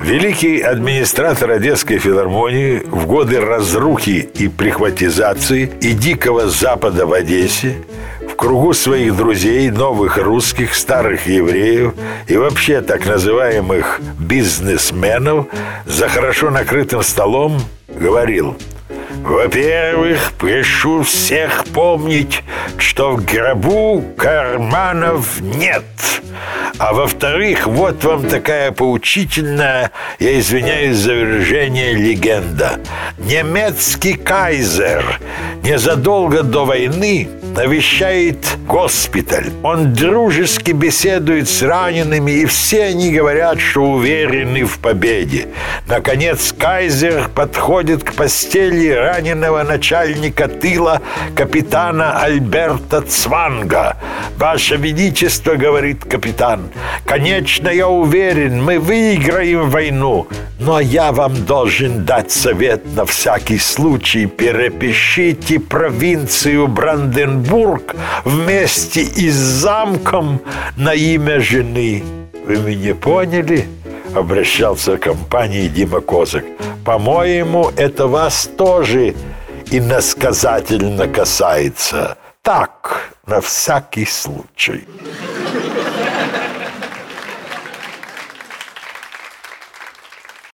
Великий администратор Одесской филармонии в годы разрухи и прихватизации и дикого запада в Одессе в кругу своих друзей, новых русских, старых евреев и вообще так называемых бизнесменов за хорошо накрытым столом говорил – во-первых, прошу всех помнить, что в гробу карманов нет. А во-вторых, вот вам такая поучительная, я извиняюсь за выражение, легенда. Немецкий кайзер незадолго до войны навещает госпиталь. Он дружески беседует с ранеными, и все они говорят, что уверены в победе. Наконец, кайзер подходит к постели раненого начальника тыла капитана Альберта Цванга. «Ваше Величество», — говорит капитан, — «конечно, я уверен, мы выиграем войну, но я вам должен дать совет на всякий случай. Перепишите провинцию Бранденбург вместе и с замком на имя жены. Вы меня поняли?» Обращался к компании Дима Козак. «По-моему, это вас тоже иносказательно касается. Так, на всякий случай».